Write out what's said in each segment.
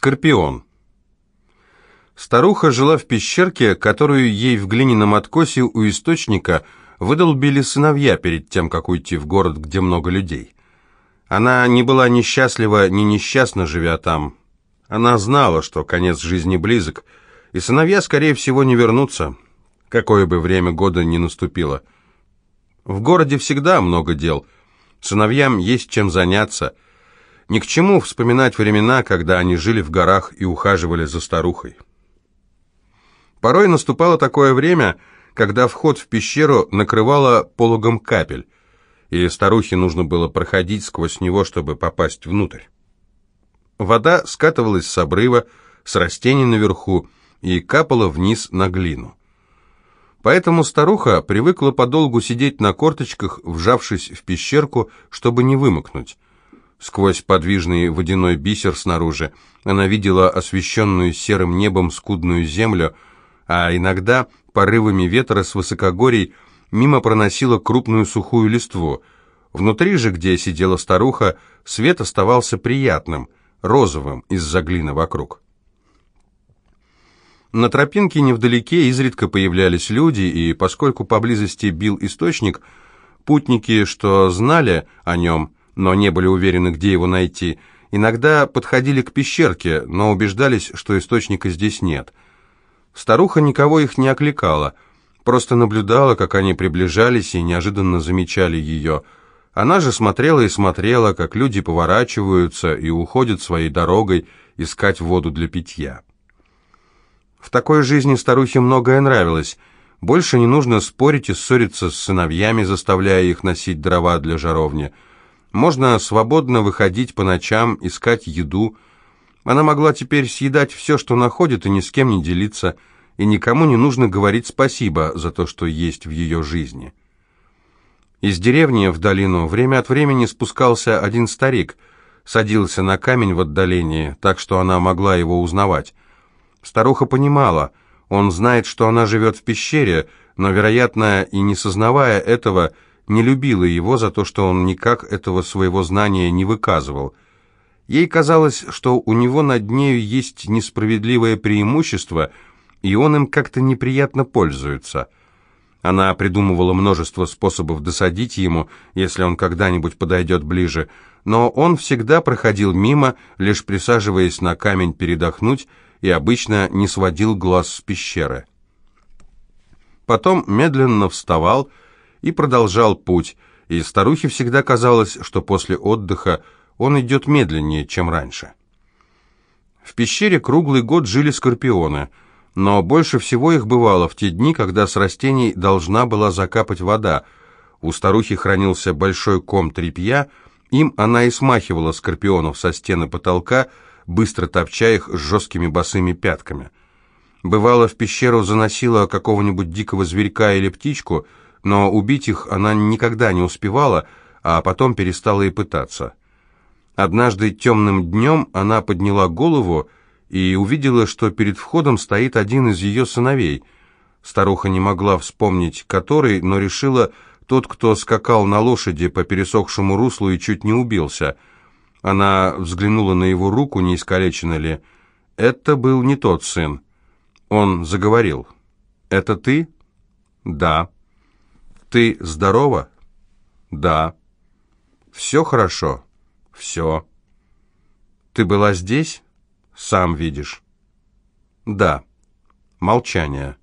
Скорпион. Старуха жила в пещерке, которую ей в глиняном откосе у источника выдолбили сыновья перед тем, как уйти в город, где много людей. Она не была ни счастлива, ни несчастна, живя там. Она знала, что конец жизни близок, и сыновья, скорее всего, не вернутся, какое бы время года ни наступило. В городе всегда много дел, сыновьям есть чем заняться – ни к чему вспоминать времена, когда они жили в горах и ухаживали за старухой. Порой наступало такое время, когда вход в пещеру накрывало пологом капель, и старухе нужно было проходить сквозь него, чтобы попасть внутрь. Вода скатывалась с обрыва, с растений наверху, и капала вниз на глину. Поэтому старуха привыкла подолгу сидеть на корточках, вжавшись в пещерку, чтобы не вымокнуть. Сквозь подвижный водяной бисер снаружи она видела освещенную серым небом скудную землю, а иногда порывами ветра с высокогорий мимо проносила крупную сухую листву. Внутри же, где сидела старуха, свет оставался приятным, розовым из-за глины вокруг. На тропинке невдалеке изредка появлялись люди, и поскольку поблизости бил источник, путники, что знали о нем, но не были уверены, где его найти. Иногда подходили к пещерке, но убеждались, что источника здесь нет. Старуха никого их не окликала, просто наблюдала, как они приближались и неожиданно замечали ее. Она же смотрела и смотрела, как люди поворачиваются и уходят своей дорогой искать воду для питья. В такой жизни старухе многое нравилось. Больше не нужно спорить и ссориться с сыновьями, заставляя их носить дрова для жаровни – можно свободно выходить по ночам, искать еду. Она могла теперь съедать все, что находит, и ни с кем не делиться, и никому не нужно говорить спасибо за то, что есть в ее жизни. Из деревни в долину время от времени спускался один старик, садился на камень в отдалении, так что она могла его узнавать. Старуха понимала, он знает, что она живет в пещере, но, вероятно, и не сознавая этого, не любила его за то, что он никак этого своего знания не выказывал. Ей казалось, что у него над нею есть несправедливое преимущество, и он им как-то неприятно пользуется. Она придумывала множество способов досадить ему, если он когда-нибудь подойдет ближе, но он всегда проходил мимо, лишь присаживаясь на камень передохнуть, и обычно не сводил глаз с пещеры. Потом медленно вставал и продолжал путь, и старухе всегда казалось, что после отдыха он идет медленнее, чем раньше. В пещере круглый год жили скорпионы, но больше всего их бывало в те дни, когда с растений должна была закапать вода. У старухи хранился большой ком тряпья, им она и смахивала скорпионов со стены потолка, быстро топча их с жесткими босыми пятками. Бывало, в пещеру заносила какого-нибудь дикого зверька или птичку – но убить их она никогда не успевала, а потом перестала и пытаться. Однажды темным днем она подняла голову и увидела, что перед входом стоит один из ее сыновей. Старуха не могла вспомнить, который, но решила, тот, кто скакал на лошади по пересохшему руслу и чуть не убился. Она взглянула на его руку, не искалечена ли. Это был не тот сын. Он заговорил. «Это ты?» «Да». «Ты здорова?» «Да». «Все хорошо?» «Все». «Ты была здесь?» «Сам видишь». «Да». Молчание.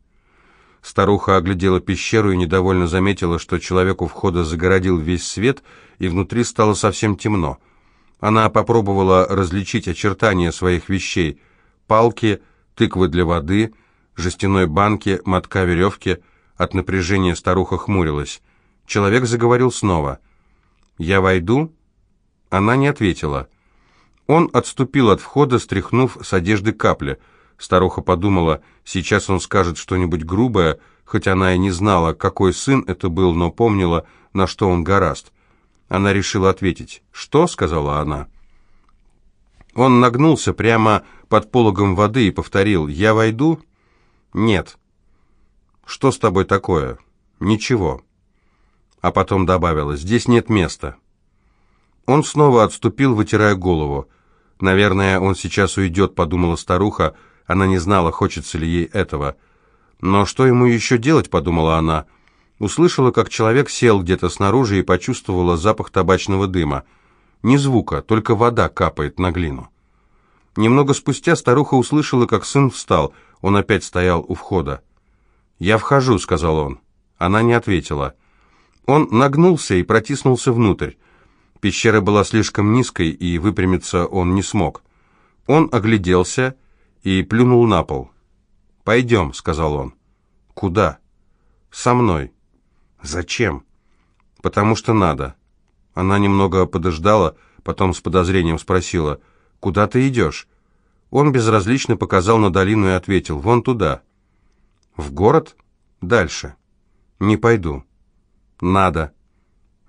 Старуха оглядела пещеру и недовольно заметила, что человек у входа загородил весь свет, и внутри стало совсем темно. Она попробовала различить очертания своих вещей. Палки, тыквы для воды, жестяной банки, мотка веревки — от напряжения старуха хмурилась. Человек заговорил снова. «Я войду?» Она не ответила. Он отступил от входа, стряхнув с одежды капли. Старуха подумала, сейчас он скажет что-нибудь грубое, хоть она и не знала, какой сын это был, но помнила, на что он гораст. Она решила ответить. «Что?» — сказала она. Он нагнулся прямо под пологом воды и повторил. «Я войду?» «Нет». «Что с тобой такое?» «Ничего». А потом добавила, «Здесь нет места». Он снова отступил, вытирая голову. Наверное, он сейчас уйдет, подумала старуха. Она не знала, хочется ли ей этого. Но что ему еще делать, подумала она. Услышала, как человек сел где-то снаружи и почувствовала запах табачного дыма. Ни звука, только вода капает на глину. Немного спустя старуха услышала, как сын встал. Он опять стоял у входа. «Я вхожу», — сказал он. Она не ответила. Он нагнулся и протиснулся внутрь. Пещера была слишком низкой, и выпрямиться он не смог. Он огляделся и плюнул на пол. «Пойдем», — сказал он. «Куда?» «Со мной». «Зачем?» «Потому что надо». Она немного подождала, потом с подозрением спросила, «Куда ты идешь?» Он безразлично показал на долину и ответил, «Вон туда». «В город?» «Дальше». «Не пойду». «Надо».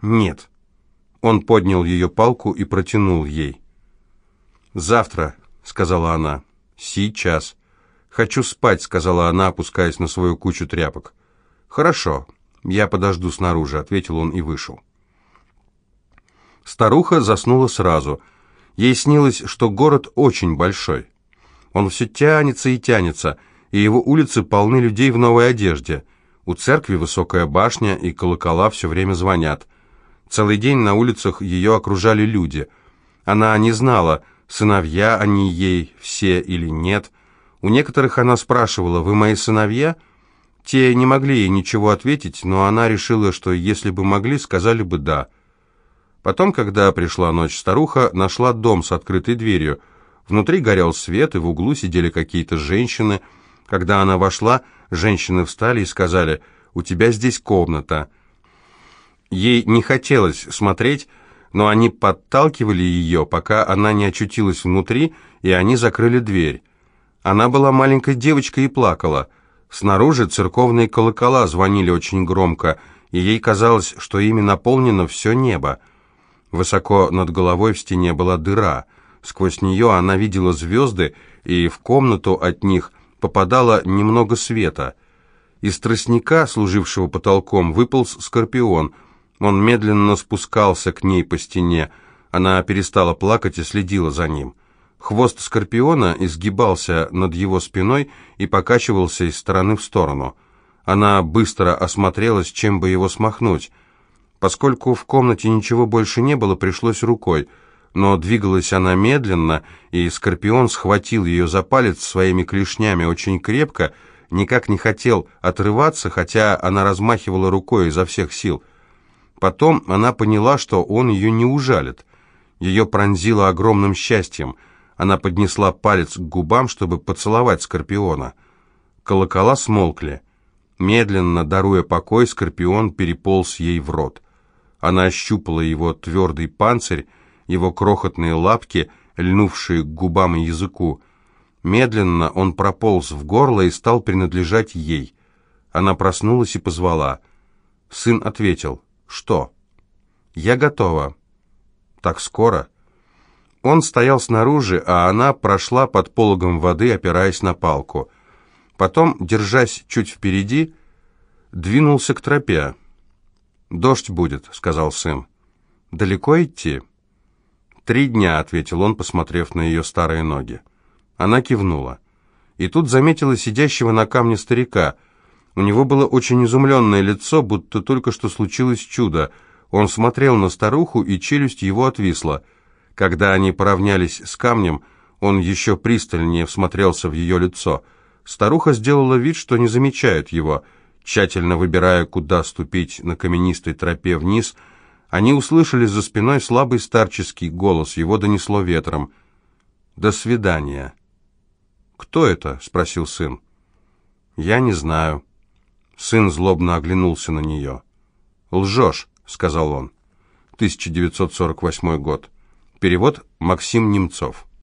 «Нет». Он поднял ее палку и протянул ей. «Завтра», — сказала она. «Сейчас». «Хочу спать», — сказала она, опускаясь на свою кучу тряпок. «Хорошо, я подожду снаружи», — ответил он и вышел. Старуха заснула сразу. Ей снилось, что город очень большой. Он все тянется и тянется, и его улицы полны людей в новой одежде. У церкви высокая башня, и колокола все время звонят. Целый день на улицах ее окружали люди. Она не знала, сыновья они ей все или нет. У некоторых она спрашивала, «Вы мои сыновья?» Те не могли ей ничего ответить, но она решила, что если бы могли, сказали бы «да». Потом, когда пришла ночь, старуха нашла дом с открытой дверью. Внутри горел свет, и в углу сидели какие-то женщины. Когда она вошла, женщины встали и сказали, «У тебя здесь комната». Ей не хотелось смотреть, но они подталкивали ее, пока она не очутилась внутри, и они закрыли дверь. Она была маленькой девочкой и плакала. Снаружи церковные колокола звонили очень громко, и ей казалось, что ими наполнено все небо. Высоко над головой в стене была дыра. Сквозь нее она видела звезды, и в комнату от них попадало немного света. Из тростника, служившего потолком, выполз скорпион — он медленно спускался к ней по стене. Она перестала плакать и следила за ним. Хвост скорпиона изгибался над его спиной и покачивался из стороны в сторону. Она быстро осмотрелась, чем бы его смахнуть. Поскольку в комнате ничего больше не было, пришлось рукой. Но двигалась она медленно, и скорпион схватил ее за палец своими клешнями очень крепко, никак не хотел отрываться, хотя она размахивала рукой изо всех сил — Потом она поняла, что он ее не ужалит. Ее пронзило огромным счастьем. Она поднесла палец к губам, чтобы поцеловать Скорпиона. Колокола смолкли. Медленно, даруя покой, Скорпион переполз ей в рот. Она ощупала его твердый панцирь, его крохотные лапки, льнувшие к губам и языку. Медленно он прополз в горло и стал принадлежать ей. Она проснулась и позвала. Сын ответил — «Что?» «Я готова». «Так скоро?» Он стоял снаружи, а она прошла под пологом воды, опираясь на палку. Потом, держась чуть впереди, двинулся к тропе. «Дождь будет», — сказал сын. «Далеко идти?» «Три дня», — ответил он, посмотрев на ее старые ноги. Она кивнула. И тут заметила сидящего на камне старика — у него было очень изумленное лицо, будто только что случилось чудо. Он смотрел на старуху, и челюсть его отвисла. Когда они поравнялись с камнем, он еще пристальнее всмотрелся в ее лицо. Старуха сделала вид, что не замечает его. Тщательно выбирая, куда ступить на каменистой тропе вниз, они услышали за спиной слабый старческий голос, его донесло ветром. «До свидания». «Кто это?» — спросил сын. «Я не знаю». Сын злобно оглянулся на нее. «Лжешь», — сказал он. 1948 год. Перевод Максим Немцов.